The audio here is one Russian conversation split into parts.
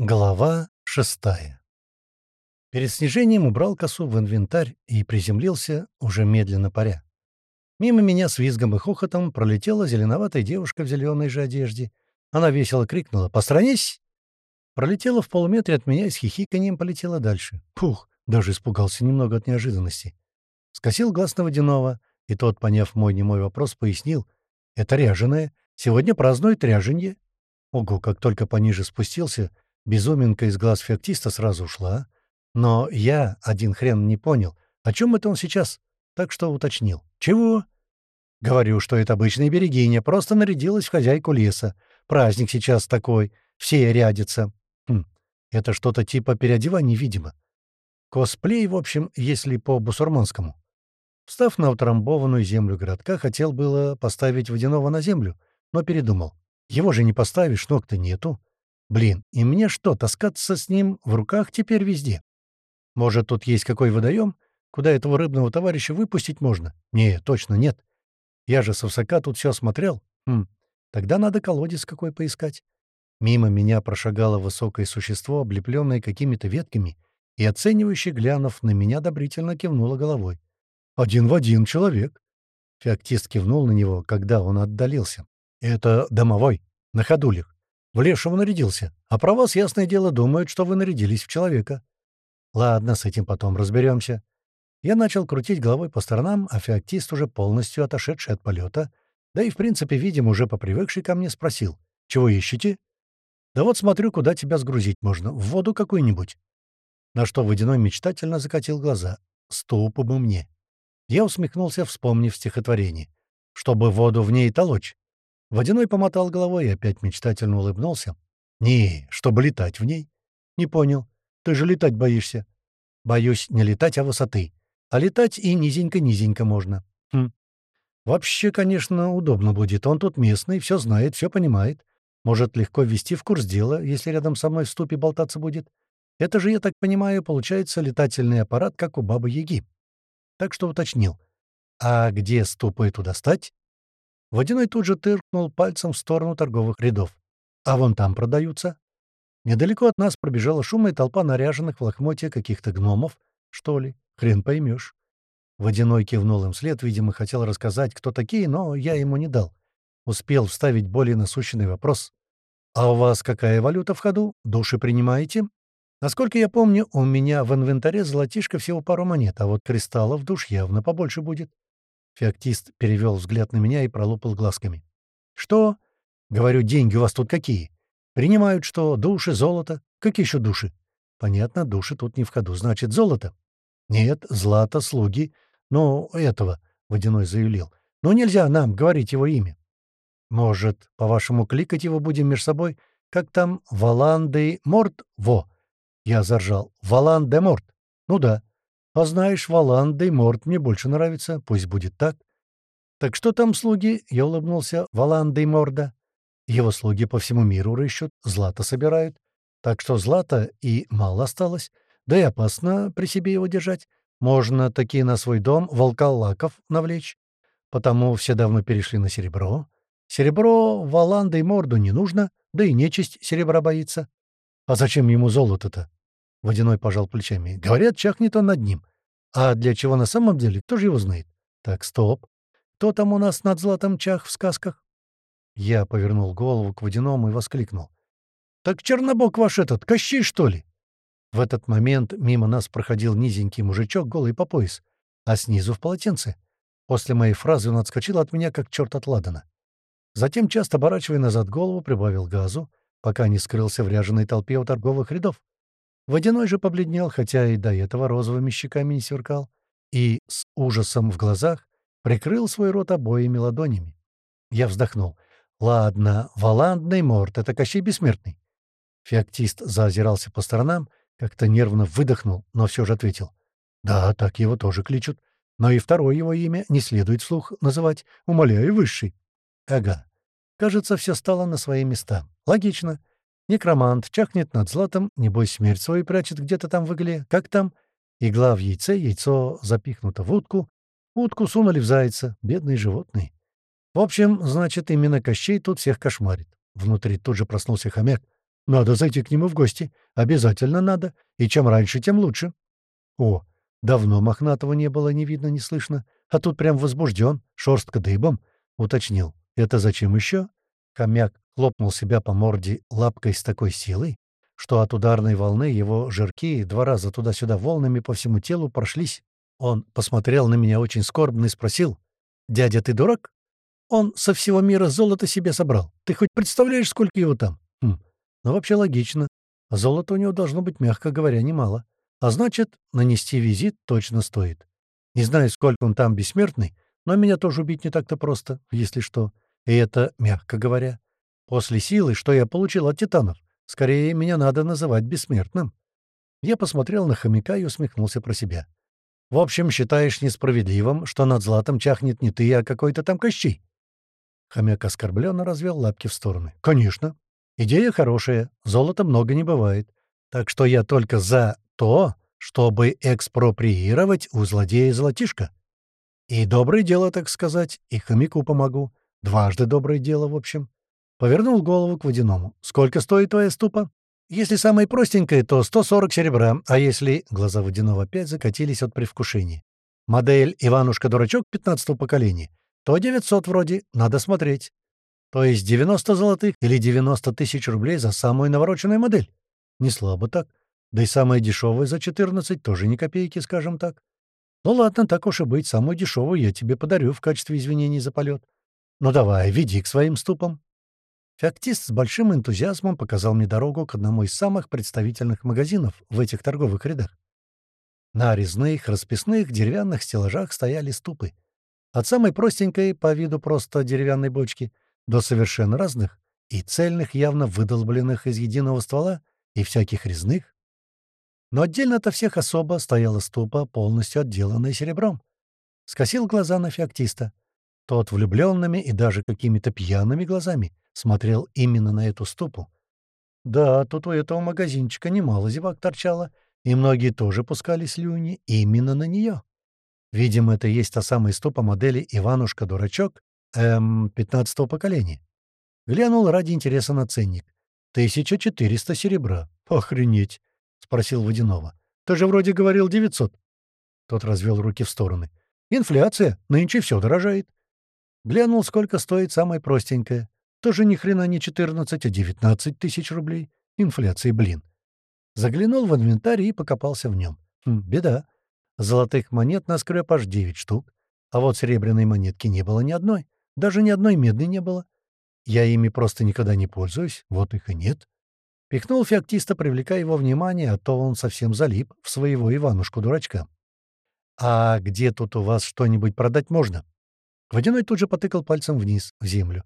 Глава шестая Перед снижением убрал косу в инвентарь и приземлился, уже медленно паря. Мимо меня с визгом и хохотом пролетела зеленоватая девушка в зеленой же одежде. Она весело крикнула «Постранись!» Пролетела в полуметре от меня и с хихиканием полетела дальше. Пух, даже испугался немного от неожиданности. Скосил глаз на водяного, и тот, поняв мой немой вопрос, пояснил «Это ряженое. Сегодня празднует ряженье». Ого, как только пониже спустился — Безуминка из глаз феоктиста сразу ушла, но я один хрен не понял, о чем это он сейчас, так что уточнил. «Чего?» «Говорю, что это обычная берегиня, просто нарядилась в хозяйку леса. Праздник сейчас такой, все рядятся. Хм, это что-то типа переодевания, видимо. Косплей, в общем, если по-бусурманскому. Встав на утрамбованную землю городка, хотел было поставить водяного на землю, но передумал. Его же не поставишь, ног-то нету. Блин, и мне что, таскаться с ним в руках теперь везде? Может, тут есть какой водоем, куда этого рыбного товарища выпустить можно? Не, точно нет. Я же с высока тут все осмотрел. Хм, тогда надо колодец какой поискать. Мимо меня прошагало высокое существо, облепленное какими-то ветками, и, оценивающе глянув на меня, одобрительно кивнуло головой. «Один в один человек». Феоктист кивнул на него, когда он отдалился. «Это домовой, на ходулях. В лешего нарядился. А про вас, ясное дело, думают, что вы нарядились в человека. Ладно, с этим потом разберемся. Я начал крутить головой по сторонам, а феоктист, уже полностью отошедший от полета, да и, в принципе, видимо, уже попривыкший ко мне, спросил. «Чего ищете?» «Да вот смотрю, куда тебя сгрузить можно. В воду какую-нибудь». На что Водяной мечтательно закатил глаза. «Ступу бы мне». Я усмехнулся, вспомнив стихотворение. «Чтобы воду в ней толочь». Водяной помотал головой и опять мечтательно улыбнулся. «Не, чтобы летать в ней». «Не понял. Ты же летать боишься». «Боюсь не летать, а высоты. А летать и низенько-низенько можно». «Хм. Вообще, конечно, удобно будет. Он тут местный, все знает, все понимает. Может легко ввести в курс дела, если рядом со мной в ступе болтаться будет. Это же, я так понимаю, получается летательный аппарат, как у Бабы-Яги. Так что уточнил. А где ступу эту достать? Водяной тут же тыркнул пальцем в сторону торговых рядов. «А вон там продаются». Недалеко от нас пробежала шумная толпа наряженных в лохмотья каких-то гномов, что ли, хрен поймешь. Водяной кивнул им вслед, видимо, хотел рассказать, кто такие, но я ему не дал. Успел вставить более насущный вопрос. «А у вас какая валюта в ходу? Души принимаете?» Насколько я помню, у меня в инвентаре золотишко всего пару монет, а вот кристаллов душ явно побольше будет. Феоктист перевел взгляд на меня и пролупал глазками. «Что?» «Говорю, деньги у вас тут какие?» «Принимают что? Души, золото? Какие еще души?» «Понятно, души тут не в ходу. Значит, золото?» «Нет, злато, слуги. Ну, этого», — Водяной заявил. «Но нельзя нам говорить его имя». «Может, по-вашему, кликать его будем между собой? Как там? Валанды Морт? Во!» Я заржал. «Валан Морт». «Ну да. А знаешь, Валанда и Морт мне больше нравится. Пусть будет так. Так что там слуги? Я улыбнулся. Валанда и Морда. Его слуги по всему миру рыщут, злато собирают. Так что злата и мало осталось. Да и опасно при себе его держать. Можно такие на свой дом волколаков навлечь. Потому все давно перешли на серебро. Серебро Валанда и Морду не нужно, да и нечисть серебра боится. А зачем ему золото-то? Водяной пожал плечами. Говорят, чахнет он над ним. А для чего на самом деле, кто же его знает? Так, стоп. Кто там у нас над златом чах в сказках? Я повернул голову к водяному и воскликнул. «Так Чернобог ваш этот, Кощей, что ли?» В этот момент мимо нас проходил низенький мужичок, голый по пояс, а снизу в полотенце. После моей фразы он отскочил от меня, как черт от ладана. Затем, часто оборачивая назад голову, прибавил газу, пока не скрылся в ряженой толпе у торговых рядов. Водяной же побледнел, хотя и до этого розовыми щеками не сверкал, и с ужасом в глазах прикрыл свой рот обоими ладонями. Я вздохнул. «Ладно, Валандный морд — это Кощей Бессмертный». Феоктист заозирался по сторонам, как-то нервно выдохнул, но все же ответил. «Да, так его тоже кличут. Но и второе его имя не следует вслух называть, умоляю, высший». «Ага. Кажется, все стало на свои места. Логично. Некромант чахнет над златом, небось смерть свою прячет где-то там в игле. Как там? Игла в яйце, яйцо запихнуто в утку. Утку сунули в зайца, бедные животные. В общем, значит, именно Кощей тут всех кошмарит. Внутри тут же проснулся хомяк. Надо зайти к нему в гости. Обязательно надо. И чем раньше, тем лучше. О, давно Мохнатого не было, не видно, не слышно. А тут прям возбужден, шорстка дыбом. Уточнил. Это зачем еще? Хомяк хлопнул себя по морде лапкой с такой силой, что от ударной волны его жирки два раза туда-сюда волнами по всему телу прошлись. Он посмотрел на меня очень скорбно и спросил. «Дядя, ты дурак? Он со всего мира золото себе собрал. Ты хоть представляешь, сколько его там?» хм. «Ну, вообще логично. Золото у него должно быть, мягко говоря, немало. А значит, нанести визит точно стоит. Не знаю, сколько он там бессмертный, но меня тоже убить не так-то просто, если что. И это, мягко говоря. После силы, что я получил от титанов, скорее меня надо называть бессмертным. Я посмотрел на хомяка и усмехнулся про себя. В общем, считаешь несправедливым, что над златом чахнет не ты, а какой-то там Кощей?» Хомяк оскорбленно развел лапки в стороны. «Конечно. Идея хорошая. Золота много не бывает. Так что я только за то, чтобы экспроприировать у злодея золотишко. И доброе дело, так сказать, и хомяку помогу. Дважды доброе дело, в общем. Повернул голову к водяному. «Сколько стоит твоя ступа?» «Если самая простенькая, то 140 серебра, а если...» Глаза водяного опять закатились от привкушения. «Модель Иванушка-дурачок 15-го поколения. То 900 вроде, надо смотреть. То есть 90 золотых или 90 тысяч рублей за самую навороченную модель? Не слабо так. Да и самая дешевая за 14 тоже не копейки, скажем так. Ну ладно, так уж и быть, самую дешевую я тебе подарю в качестве извинений за полет. Ну давай, веди к своим ступам. Феоктист с большим энтузиазмом показал мне дорогу к одному из самых представительных магазинов в этих торговых рядах. На резных, расписных деревянных стеллажах стояли ступы. От самой простенькой, по виду просто деревянной бочки, до совершенно разных и цельных, явно выдолбленных из единого ствола, и всяких резных. Но отдельно от всех особо стояла ступа, полностью отделанная серебром. Скосил глаза на феоктиста. Тот влюбленными и даже какими-то пьяными глазами смотрел именно на эту ступу. Да, тут у этого магазинчика немало зевак торчало, и многие тоже пускали слюни именно на нее. Видимо, это и есть та самая ступа модели «Иванушка-дурачок» эм, 15-го поколения. Глянул ради интереса на ценник. «Тысяча четыреста серебра. Охренеть!» — спросил Водянова. «Ты же вроде говорил девятьсот». Тот развел руки в стороны. «Инфляция. Нынче все дорожает. Глянул, сколько стоит самая простенькая. Тоже ни хрена не 14, а 19 тысяч рублей. Инфляция, блин. Заглянул в инвентарь и покопался в нем. Хм, беда. Золотых монет на скреп аж 9 штук. А вот серебряной монетки не было ни одной. Даже ни одной медной не было. Я ими просто никогда не пользуюсь, вот их и нет. Пихнул феоктиста, привлекая его внимание, а то он совсем залип в своего Иванушку-дурачка. «А где тут у вас что-нибудь продать можно?» Водяной тут же потыкал пальцем вниз, в землю.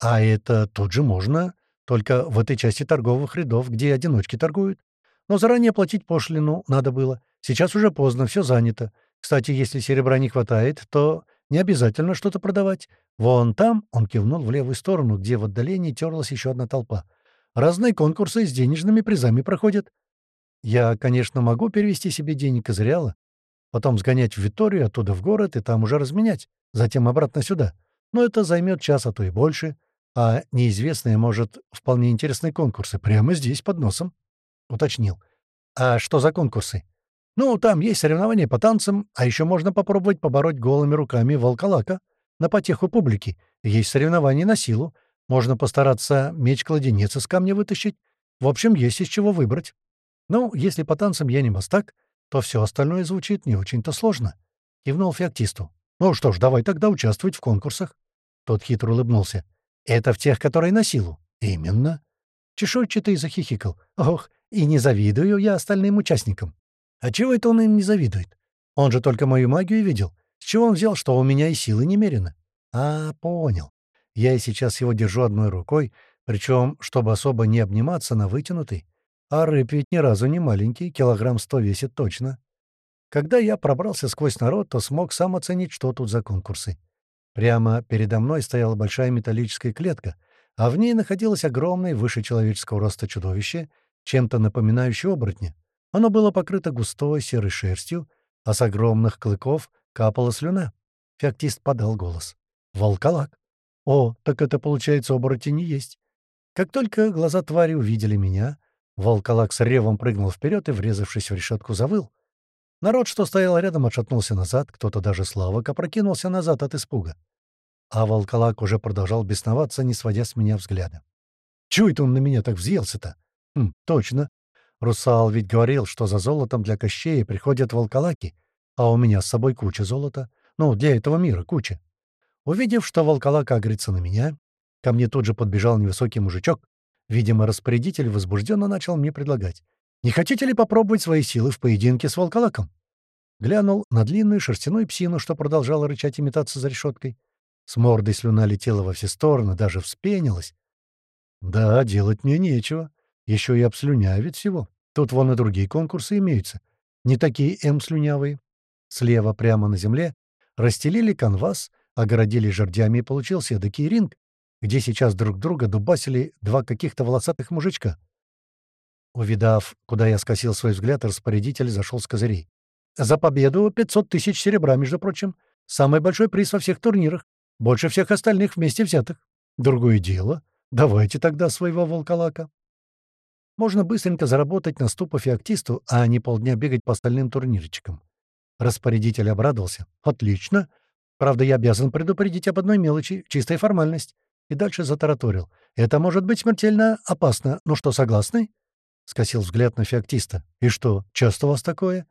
«А это тут же можно, только в этой части торговых рядов, где одиночки торгуют. Но заранее платить пошлину надо было. Сейчас уже поздно, все занято. Кстати, если серебра не хватает, то не обязательно что-то продавать. Вон там, — он кивнул в левую сторону, где в отдалении терлась еще одна толпа. Разные конкурсы с денежными призами проходят. Я, конечно, могу перевести себе денег из Реала, потом сгонять в Виторию, оттуда в город и там уже разменять затем обратно сюда. Но это займет час, а то и больше. А неизвестные, может, вполне интересные конкурсы прямо здесь, под носом. Уточнил. А что за конкурсы? Ну, там есть соревнования по танцам, а еще можно попробовать побороть голыми руками волколака на потеху публики. Есть соревнования на силу. Можно постараться меч-кладенец из камня вытащить. В общем, есть из чего выбрать. Ну, если по танцам я не мастак, то все остальное звучит не очень-то сложно. Кивнул феоктисту. «Ну что ж, давай тогда участвовать в конкурсах». Тот хитро улыбнулся. «Это в тех, которые на силу?» «Именно». Чешуйчатый захихикал. «Ох, и не завидую я остальным участникам». «А чего это он им не завидует? Он же только мою магию видел. С чего он взял, что у меня и силы немерено?» «А, понял. Я и сейчас его держу одной рукой, причем, чтобы особо не обниматься на вытянутый. А рыб ведь ни разу не маленький, килограмм сто весит точно. Когда я пробрался сквозь народ, то смог сам оценить, что тут за конкурсы. Прямо передо мной стояла большая металлическая клетка, а в ней находилось огромное, выше человеческого роста чудовище, чем-то напоминающее оборотня. Оно было покрыто густой серой шерстью, а с огромных клыков капала слюна. Феоктист подал голос. «Волколак». «О, так это, получается, оборотень не есть». Как только глаза твари увидели меня, волколак с ревом прыгнул вперед и, врезавшись в решетку, завыл. Народ, что стоял рядом, отшатнулся назад, кто-то даже славок опрокинулся назад от испуга. А волколак уже продолжал бесноваться, не сводя с меня взгляда. «Чего это он на меня так взъелся-то?» «Хм, точно. Русал ведь говорил, что за золотом для Кощея приходят волколаки, а у меня с собой куча золота. Ну, для этого мира куча. Увидев, что волколак агрится на меня, ко мне тут же подбежал невысокий мужичок. Видимо, распорядитель возбужденно начал мне предлагать. «Не хотите ли попробовать свои силы в поединке с волколаком?» Глянул на длинную шерстяную псину, что продолжала рычать и метаться за решеткой. С мордой слюна летела во все стороны, даже вспенилась. «Да, делать мне нечего. Еще и обслюнявит всего. Тут вон и другие конкурсы имеются. Не такие М-слюнявые. Слева, прямо на земле, расстелили канвас, огородили жердями, и получился эдакий ринг, где сейчас друг друга дубасили два каких-то волосатых мужичка. Увидав, куда я скосил свой взгляд, распорядитель зашел с козырей. «За победу 500 тысяч серебра, между прочим. Самый большой приз во всех турнирах. Больше всех остальных вместе взятых. Другое дело. Давайте тогда своего волколака». Можно быстренько заработать на ступу феоктисту, а не полдня бегать по остальным турнирчикам. Распорядитель обрадовался. «Отлично. Правда, я обязан предупредить об одной мелочи, чистая формальность». И дальше затараторил. «Это может быть смертельно опасно. Ну что, согласны?» Скосил взгляд на феоктиста. «И что, часто у вас такое?»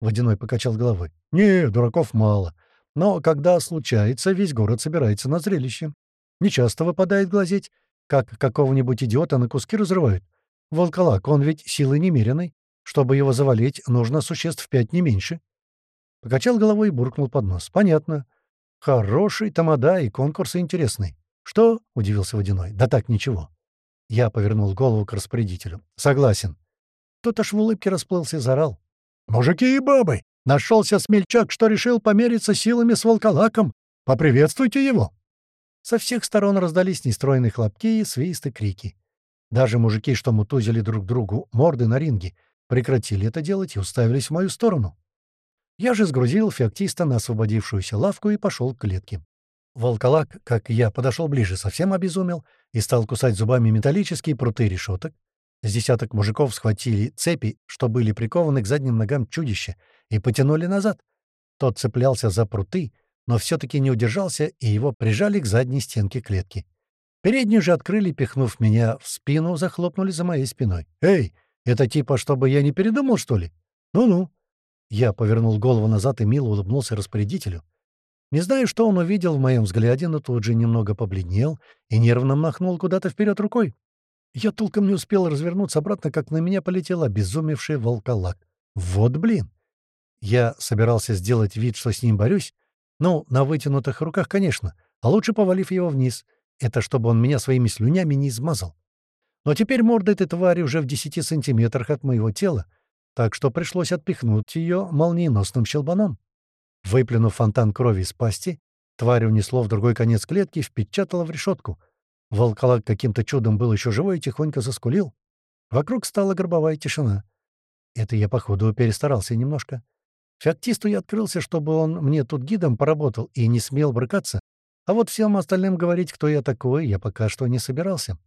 Водяной покачал головой. «Не, дураков мало. Но когда случается, весь город собирается на зрелище. Нечасто выпадает глазеть, как какого-нибудь идиота на куски разрывают. Волколак, он ведь силы немеренной. Чтобы его завалить, нужно существ пять не меньше. Покачал головой и буркнул под нос. «Понятно. Хороший тамада и конкурсы интересный». «Что?» — удивился Водяной. «Да так, ничего». Я повернул голову к распорядителю. «Согласен». Тот аж в улыбке расплылся и заорал. «Мужики и бабы! Нашелся смельчак, что решил помериться силами с волколаком. Поприветствуйте его!» Со всех сторон раздались нестроенные хлопки, свисты, крики. Даже мужики, что мутузили друг другу морды на ринге, прекратили это делать и уставились в мою сторону. Я же сгрузил феоктиста на освободившуюся лавку и пошел к клетке. Волколак, как я подошел ближе, совсем обезумел и стал кусать зубами металлические пруты решеток. С десяток мужиков схватили цепи, что были прикованы к задним ногам чудища, и потянули назад. Тот цеплялся за пруты, но все-таки не удержался, и его прижали к задней стенке клетки. Переднюю же открыли, пихнув меня в спину, захлопнули за моей спиной. «Эй, это типа, чтобы я не передумал, что ли? Ну-ну». Я повернул голову назад и мило улыбнулся распорядителю. Не знаю, что он увидел в моем взгляде, но тут же немного побледнел и нервно махнул куда-то вперед рукой. Я толком не успел развернуться обратно, как на меня полетел обезумевший волколак. Вот блин! Я собирался сделать вид, что с ним борюсь. Ну, на вытянутых руках, конечно, а лучше повалив его вниз. Это чтобы он меня своими слюнями не измазал. Но теперь морда этой твари уже в десяти сантиметрах от моего тела, так что пришлось отпихнуть ее молниеносным щелбаном. Выплюнув фонтан крови из пасти, тварь унесло в другой конец клетки и впечатала в решетку. Волколак каким-то чудом был еще живой и тихонько заскулил. Вокруг стала гробовая тишина. Это я, походу, перестарался немножко. Феоктисту я открылся, чтобы он мне тут гидом поработал и не смел брыкаться, а вот всем остальным говорить, кто я такой, я пока что не собирался.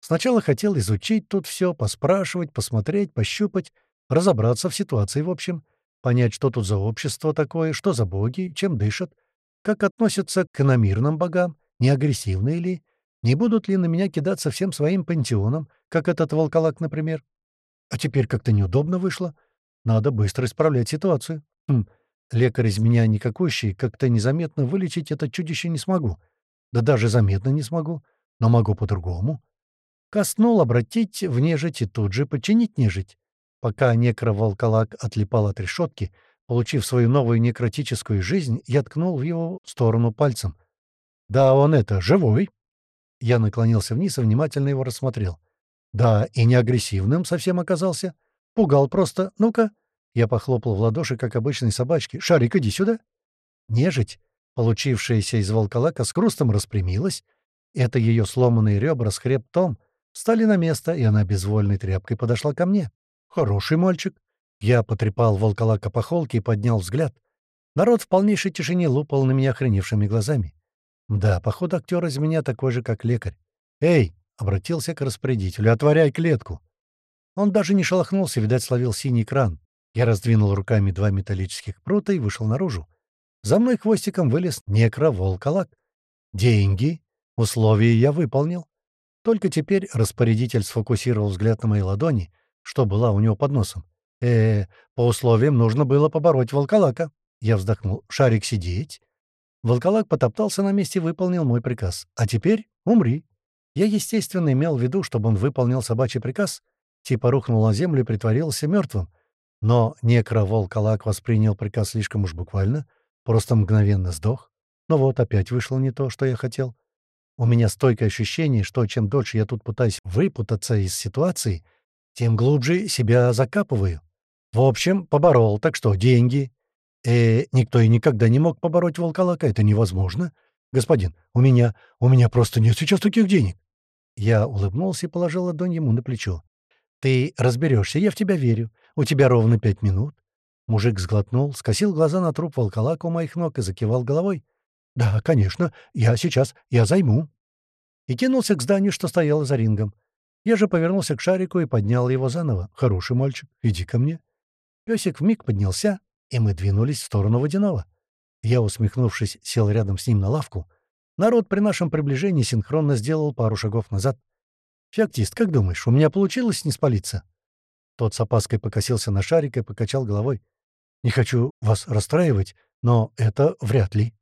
Сначала хотел изучить тут все, поспрашивать, посмотреть, пощупать, разобраться в ситуации в общем, понять, что тут за общество такое, что за боги, чем дышат, как относятся к иномирным богам, не агрессивны ли, не будут ли на меня кидаться всем своим пантеоном, как этот волколак, например. А теперь как-то неудобно вышло. Надо быстро исправлять ситуацию. Хм, лекарь из меня никакущий, как-то незаметно вылечить это чудище не смогу. Да даже заметно не смогу, но могу по-другому. Коснул обратить в нежить и тут же починить нежить. Пока некроволколак отлипал от решетки, получив свою новую некротическую жизнь, я ткнул в его сторону пальцем. «Да, он это, живой!» Я наклонился вниз и внимательно его рассмотрел. «Да, и не агрессивным совсем оказался. Пугал просто. Ну-ка!» Я похлопал в ладоши, как обычной собачки. «Шарик, иди сюда!» Нежить, получившаяся из волколака, с хрустом распрямилась. Это ее сломанные ребра с хребтом Встали на место, и она безвольной тряпкой подошла ко мне. «Хороший мальчик». Я потрепал волколака по холке и поднял взгляд. Народ в полнейшей тишине лупал на меня охреневшими глазами. Да, походу, актер из меня такой же, как лекарь. «Эй!» Обратился к распорядителю. «Отворяй клетку!» Он даже не шелохнулся, видать, словил синий кран. Я раздвинул руками два металлических прута и вышел наружу. За мной хвостиком вылез некроволколак. «Деньги!» Условия я выполнил. Только теперь распорядитель сфокусировал взгляд на моей ладони, что была у него под носом. э, -э по условиям нужно было побороть волколака. Я вздохнул. «Шарик сидеть?» Волколак потоптался на месте и выполнил мой приказ. «А теперь умри». Я, естественно, имел в виду, чтобы он выполнил собачий приказ, типа рухнул на землю и притворился мертвым. Но некроволколак воспринял приказ слишком уж буквально, просто мгновенно сдох. Но вот опять вышло не то, что я хотел. У меня стойкое ощущение, что чем дольше я тут пытаюсь выпутаться из ситуации, тем глубже себя закапываю. В общем, поборол, так что деньги. Э, никто и никогда не мог побороть волколака, это невозможно. Господин, у меня, у меня просто нет сейчас таких денег. Я улыбнулся и положил ладонь ему на плечо. «Ты разберешься, я в тебя верю. У тебя ровно пять минут». Мужик сглотнул, скосил глаза на труп волколака у моих ног и закивал головой. «Да, конечно, я сейчас, я займу». И кинулся к зданию, что стояло за рингом. Я же повернулся к шарику и поднял его заново. «Хороший мальчик, иди ко мне». Песик вмиг поднялся, и мы двинулись в сторону водяного. Я, усмехнувшись, сел рядом с ним на лавку. Народ при нашем приближении синхронно сделал пару шагов назад. «Феоктист, как думаешь, у меня получилось не спалиться?» Тот с опаской покосился на шарик и покачал головой. «Не хочу вас расстраивать, но это вряд ли».